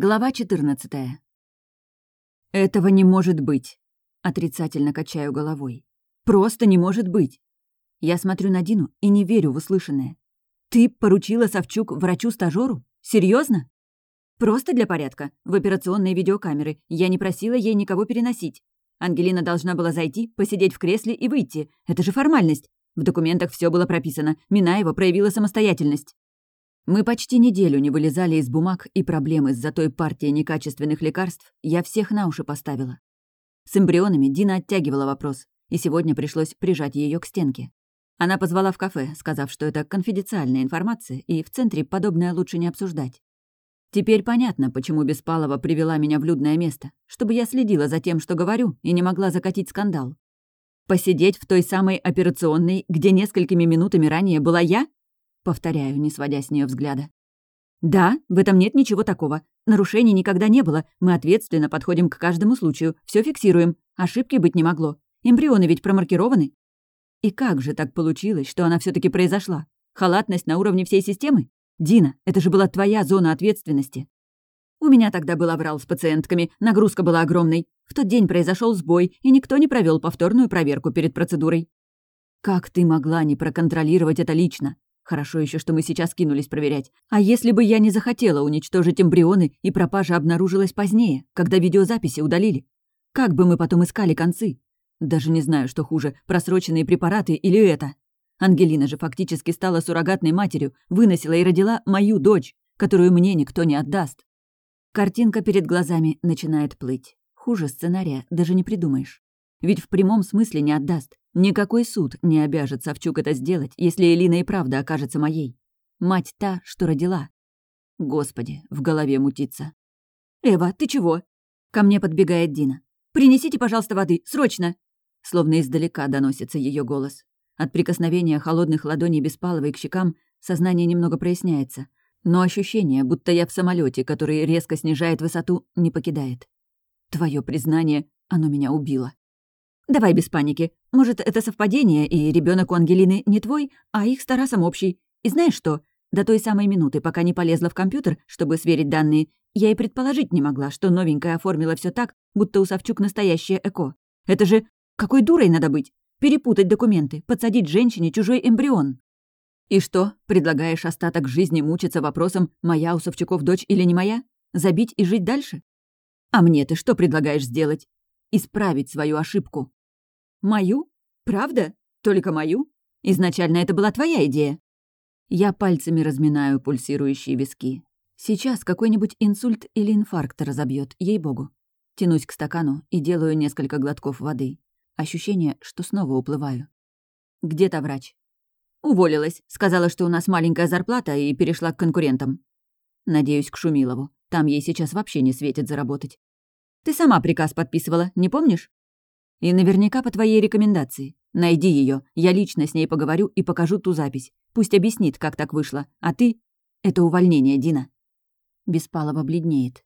Глава 14. «Этого не может быть!» Отрицательно качаю головой. «Просто не может быть!» Я смотрю на Дину и не верю в услышанное. «Ты поручила Савчук врачу-стажёру? Серьезно? «Просто для порядка. В операционные видеокамеры. Я не просила ей никого переносить. Ангелина должна была зайти, посидеть в кресле и выйти. Это же формальность. В документах все было прописано. Минаева проявила самостоятельность». Мы почти неделю не вылезали из бумаг и проблемы из-за той партии некачественных лекарств я всех на уши поставила. С эмбрионами Дина оттягивала вопрос, и сегодня пришлось прижать ее к стенке. Она позвала в кафе, сказав, что это конфиденциальная информация, и в центре подобное лучше не обсуждать. Теперь понятно, почему Беспалова привела меня в людное место, чтобы я следила за тем, что говорю, и не могла закатить скандал. Посидеть в той самой операционной, где несколькими минутами ранее была я? Повторяю, не сводя с нее взгляда. «Да, в этом нет ничего такого. Нарушений никогда не было. Мы ответственно подходим к каждому случаю, все фиксируем. Ошибки быть не могло. Эмбрионы ведь промаркированы». И как же так получилось, что она все таки произошла? Халатность на уровне всей системы? Дина, это же была твоя зона ответственности. У меня тогда был аврал с пациентками, нагрузка была огромной. В тот день произошел сбой, и никто не провел повторную проверку перед процедурой. Как ты могла не проконтролировать это лично? Хорошо еще, что мы сейчас кинулись проверять. А если бы я не захотела уничтожить эмбрионы, и пропажа обнаружилась позднее, когда видеозаписи удалили? Как бы мы потом искали концы? Даже не знаю, что хуже, просроченные препараты или это. Ангелина же фактически стала суррогатной матерью, выносила и родила мою дочь, которую мне никто не отдаст. Картинка перед глазами начинает плыть. Хуже сценария даже не придумаешь. Ведь в прямом смысле не отдаст. Никакой суд не обяжет Савчук это сделать, если Элина и правда окажется моей. Мать та, что родила. Господи, в голове мутится. «Эва, ты чего?» Ко мне подбегает Дина. «Принесите, пожалуйста, воды, срочно!» Словно издалека доносится ее голос. От прикосновения холодных ладоней Беспаловой к щекам сознание немного проясняется. Но ощущение, будто я в самолете, который резко снижает высоту, не покидает. Твое признание, оно меня убило. «Давай без паники. Может, это совпадение, и ребенок у Ангелины не твой, а их с Тарасом общий. И знаешь что? До той самой минуты, пока не полезла в компьютер, чтобы сверить данные, я и предположить не могла, что новенькая оформила все так, будто у Савчук настоящее ЭКО. Это же... Какой дурой надо быть? Перепутать документы, подсадить женщине чужой эмбрион. И что, предлагаешь остаток жизни мучиться вопросом, моя у Савчуков дочь или не моя? Забить и жить дальше? А мне ты что предлагаешь сделать? Исправить свою ошибку. Мою? Правда? Только мою? Изначально это была твоя идея. Я пальцами разминаю пульсирующие виски. Сейчас какой-нибудь инсульт или инфаркт разобьет, ей-богу. Тянусь к стакану и делаю несколько глотков воды. Ощущение, что снова уплываю. Где-то врач. Уволилась. Сказала, что у нас маленькая зарплата и перешла к конкурентам. Надеюсь, к Шумилову. Там ей сейчас вообще не светит заработать. Ты сама приказ подписывала, не помнишь? И наверняка по твоей рекомендации. Найди ее, я лично с ней поговорю и покажу ту запись. Пусть объяснит, как так вышло. А ты... Это увольнение, Дина. Беспалова бледнеет.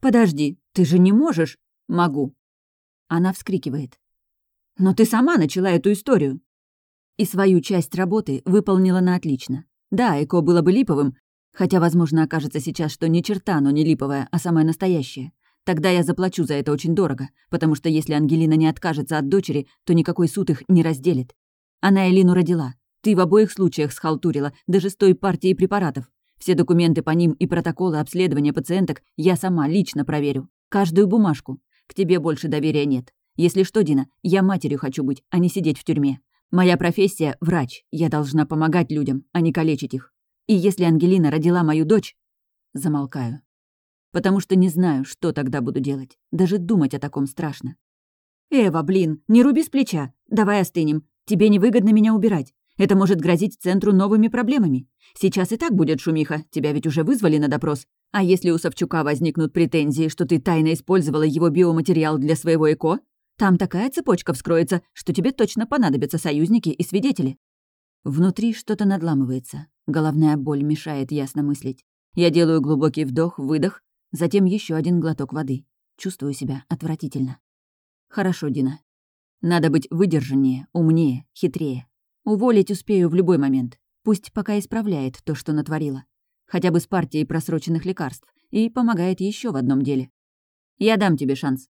«Подожди, ты же не можешь?» «Могу». Она вскрикивает. «Но ты сама начала эту историю». И свою часть работы выполнила на отлично. Да, ЭКО было бы липовым, хотя, возможно, окажется сейчас, что ни черта оно не липовое, а самое настоящее. Тогда я заплачу за это очень дорого, потому что если Ангелина не откажется от дочери, то никакой суд их не разделит. Она Элину родила. Ты в обоих случаях схалтурила, даже с той партией препаратов. Все документы по ним и протоколы обследования пациенток я сама лично проверю. Каждую бумажку. К тебе больше доверия нет. Если что, Дина, я матерью хочу быть, а не сидеть в тюрьме. Моя профессия — врач. Я должна помогать людям, а не калечить их. И если Ангелина родила мою дочь... Замолкаю потому что не знаю, что тогда буду делать. Даже думать о таком страшно. «Эва, блин, не руби с плеча. Давай остынем. Тебе невыгодно меня убирать. Это может грозить центру новыми проблемами. Сейчас и так будет шумиха, тебя ведь уже вызвали на допрос. А если у Савчука возникнут претензии, что ты тайно использовала его биоматериал для своего ЭКО, там такая цепочка вскроется, что тебе точно понадобятся союзники и свидетели». Внутри что-то надламывается. Головная боль мешает ясно мыслить. Я делаю глубокий вдох, выдох Затем еще один глоток воды. Чувствую себя отвратительно. Хорошо, Дина. Надо быть выдержаннее, умнее, хитрее. Уволить успею в любой момент. Пусть пока исправляет то, что натворила. Хотя бы с партией просроченных лекарств. и помогает еще в одном деле. Я дам тебе шанс.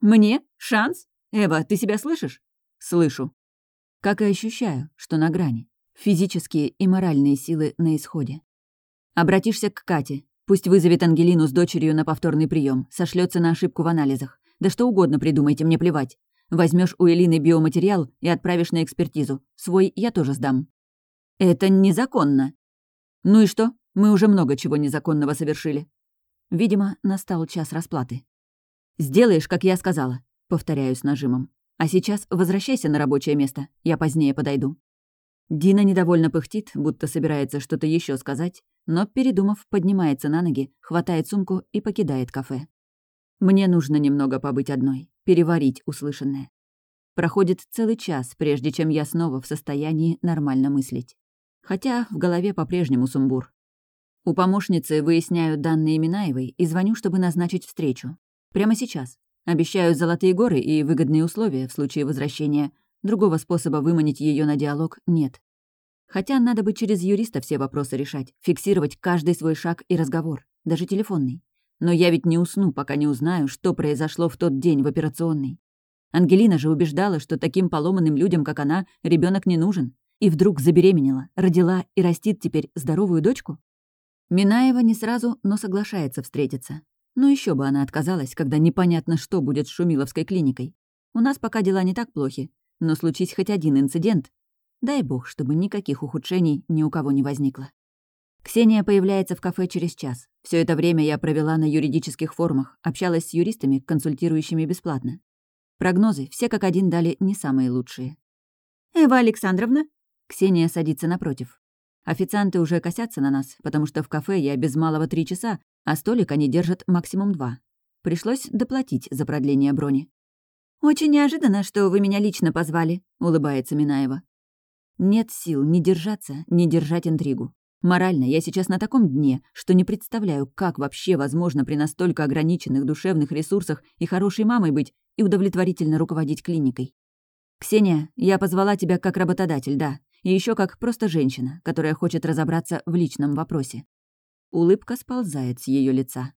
Мне? Шанс? Эва, ты себя слышишь? Слышу. Как и ощущаю, что на грани. Физические и моральные силы на исходе. Обратишься к Кате. Пусть вызовет Ангелину с дочерью на повторный прием, сошлется на ошибку в анализах. Да что угодно придумайте, мне плевать. Возьмешь у Элины биоматериал и отправишь на экспертизу. Свой я тоже сдам. Это незаконно. Ну и что? Мы уже много чего незаконного совершили. Видимо, настал час расплаты. «Сделаешь, как я сказала», — повторяю с нажимом. «А сейчас возвращайся на рабочее место, я позднее подойду». Дина недовольно пыхтит, будто собирается что-то еще сказать, но, передумав, поднимается на ноги, хватает сумку и покидает кафе. Мне нужно немного побыть одной, переварить услышанное. Проходит целый час, прежде чем я снова в состоянии нормально мыслить. Хотя в голове по-прежнему сумбур. У помощницы выясняю данные Минаевой и звоню, чтобы назначить встречу. Прямо сейчас. Обещаю золотые горы и выгодные условия в случае возвращения. Другого способа выманить ее на диалог нет. Хотя надо бы через юриста все вопросы решать, фиксировать каждый свой шаг и разговор, даже телефонный. Но я ведь не усну, пока не узнаю, что произошло в тот день в операционной. Ангелина же убеждала, что таким поломанным людям, как она, ребенок не нужен. И вдруг забеременела, родила и растит теперь здоровую дочку? Минаева не сразу, но соглашается встретиться. Ну еще бы она отказалась, когда непонятно, что будет с Шумиловской клиникой. У нас пока дела не так плохи, но случись хоть один инцидент, дай бог, чтобы никаких ухудшений ни у кого не возникло. Ксения появляется в кафе через час. Все это время я провела на юридических форумах, общалась с юристами, консультирующими бесплатно. Прогнозы все как один дали не самые лучшие. «Эва Александровна?» Ксения садится напротив. Официанты уже косятся на нас, потому что в кафе я без малого три часа, а столик они держат максимум два. Пришлось доплатить за продление брони. «Очень неожиданно, что вы меня лично позвали», — улыбается Минаева. «Нет сил ни держаться, ни держать интригу. Морально я сейчас на таком дне, что не представляю, как вообще возможно при настолько ограниченных душевных ресурсах и хорошей мамой быть и удовлетворительно руководить клиникой. Ксения, я позвала тебя как работодатель, да, и еще как просто женщина, которая хочет разобраться в личном вопросе. Улыбка сползает с ее лица.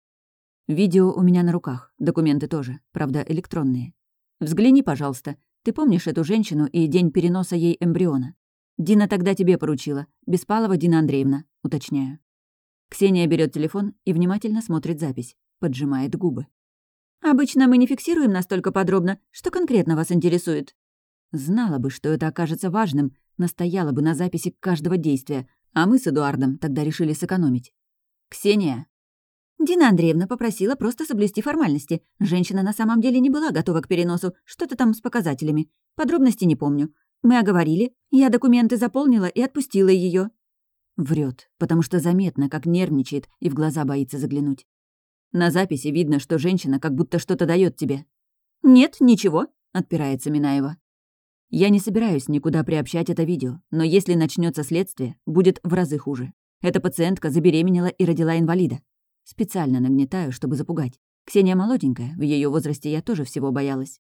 Видео у меня на руках, документы тоже, правда, электронные. Взгляни, пожалуйста. Ты помнишь эту женщину и день переноса ей эмбриона? Дина тогда тебе поручила. Беспалова Дина Андреевна, уточняю. Ксения берет телефон и внимательно смотрит запись, поджимает губы. «Обычно мы не фиксируем настолько подробно. Что конкретно вас интересует?» Знала бы, что это окажется важным, настояла бы на записи каждого действия, а мы с Эдуардом тогда решили сэкономить. «Ксения!» Дина Андреевна попросила просто соблюсти формальности. Женщина на самом деле не была готова к переносу, что-то там с показателями. Подробности не помню. Мы оговорили, я документы заполнила и отпустила ее. Врет, потому что заметно, как нервничает и в глаза боится заглянуть. На записи видно, что женщина как будто что-то дает тебе. «Нет, ничего», — отпирается Минаева. Я не собираюсь никуда приобщать это видео, но если начнется следствие, будет в разы хуже. Эта пациентка забеременела и родила инвалида. Специально нагнетаю, чтобы запугать. Ксения молоденькая, в ее возрасте я тоже всего боялась.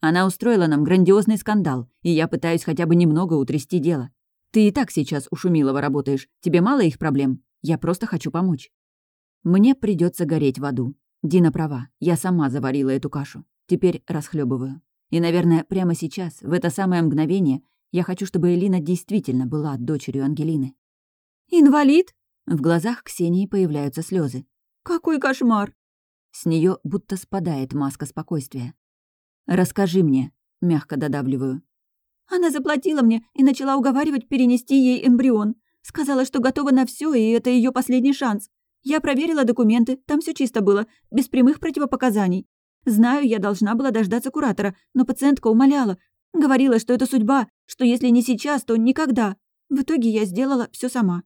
Она устроила нам грандиозный скандал, и я пытаюсь хотя бы немного утрясти дело. Ты и так сейчас у Шумилова работаешь, тебе мало их проблем? Я просто хочу помочь. Мне придется гореть в аду. Дина права, я сама заварила эту кашу. Теперь расхлебываю. И, наверное, прямо сейчас, в это самое мгновение, я хочу, чтобы Элина действительно была дочерью Ангелины. «Инвалид?» В глазах Ксении появляются слезы. «Какой кошмар!» С нее будто спадает маска спокойствия. «Расскажи мне», — мягко додавливаю. «Она заплатила мне и начала уговаривать перенести ей эмбрион. Сказала, что готова на все, и это ее последний шанс. Я проверила документы, там все чисто было, без прямых противопоказаний. Знаю, я должна была дождаться куратора, но пациентка умоляла. Говорила, что это судьба, что если не сейчас, то никогда. В итоге я сделала все сама.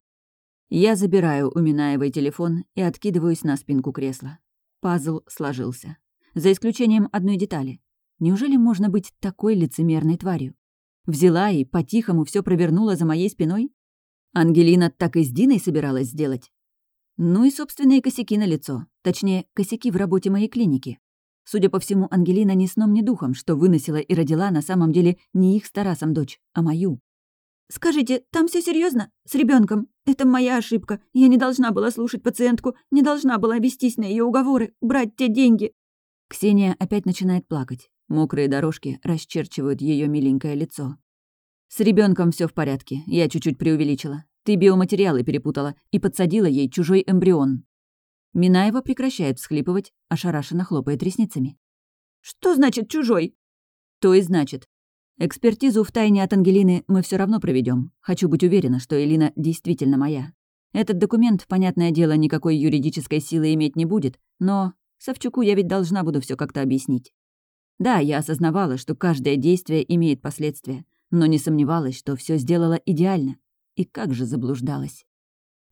Я забираю у Минаевой телефон и откидываюсь на спинку кресла. Пазл сложился. За исключением одной детали. Неужели можно быть такой лицемерной тварью? Взяла и по-тихому все провернула за моей спиной? Ангелина так и с Диной собиралась сделать. Ну и собственные косяки на лицо, точнее, косяки в работе моей клиники. Судя по всему, Ангелина ни сном, ни духом, что выносила и родила на самом деле не их с Тарасом дочь, а мою. «Скажите, там все серьезно? С ребенком? Это моя ошибка. Я не должна была слушать пациентку, не должна была вестись на ее уговоры, брать те деньги». Ксения опять начинает плакать. Мокрые дорожки расчерчивают ее миленькое лицо. «С ребенком все в порядке, я чуть-чуть преувеличила. Ты биоматериалы перепутала и подсадила ей чужой эмбрион». Минаева прекращает всхлипывать, ошарашенно хлопает ресницами. «Что значит чужой?» «То и значит. Экспертизу в тайне от Ангелины мы все равно проведем. Хочу быть уверена, что Элина действительно моя. Этот документ, понятное дело, никакой юридической силы иметь не будет, но Савчуку я ведь должна буду все как-то объяснить. Да, я осознавала, что каждое действие имеет последствия, но не сомневалась, что все сделала идеально. И как же заблуждалась.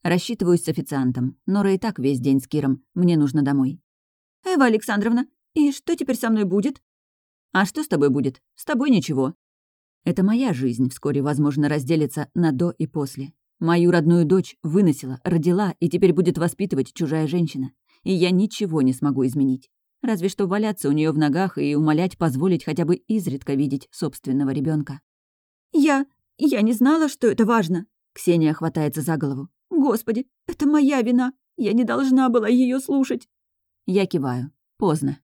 Рассчитываюсь с официантом. Нора и так весь день с Киром. Мне нужно домой. «Эва Александровна, и что теперь со мной будет?» А что с тобой будет? С тобой ничего. Это моя жизнь вскоре, возможно, разделится на «до» и «после». Мою родную дочь выносила, родила и теперь будет воспитывать чужая женщина. И я ничего не смогу изменить. Разве что валяться у нее в ногах и умолять позволить хотя бы изредка видеть собственного ребенка. «Я... я не знала, что это важно!» Ксения хватается за голову. «Господи, это моя вина! Я не должна была ее слушать!» Я киваю. Поздно.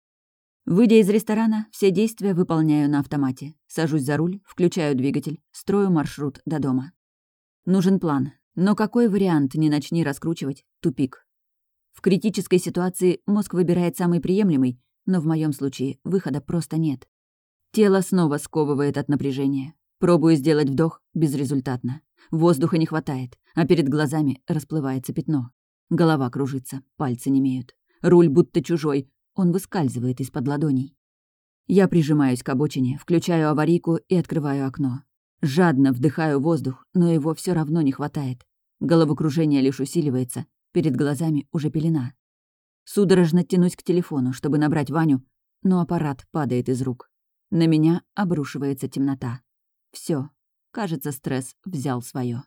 Выйдя из ресторана, все действия выполняю на автомате. Сажусь за руль, включаю двигатель, строю маршрут до дома. Нужен план, но какой вариант не начни раскручивать — тупик. В критической ситуации мозг выбирает самый приемлемый, но в моем случае выхода просто нет. Тело снова сковывает от напряжения. Пробую сделать вдох безрезультатно. Воздуха не хватает, а перед глазами расплывается пятно. Голова кружится, пальцы немеют. Руль будто чужой, он выскальзывает из-под ладоней. Я прижимаюсь к обочине, включаю аварийку и открываю окно. Жадно вдыхаю воздух, но его все равно не хватает. Головокружение лишь усиливается, перед глазами уже пелена. Судорожно тянусь к телефону, чтобы набрать Ваню, но аппарат падает из рук. На меня обрушивается темнота. Все, кажется, стресс взял свое.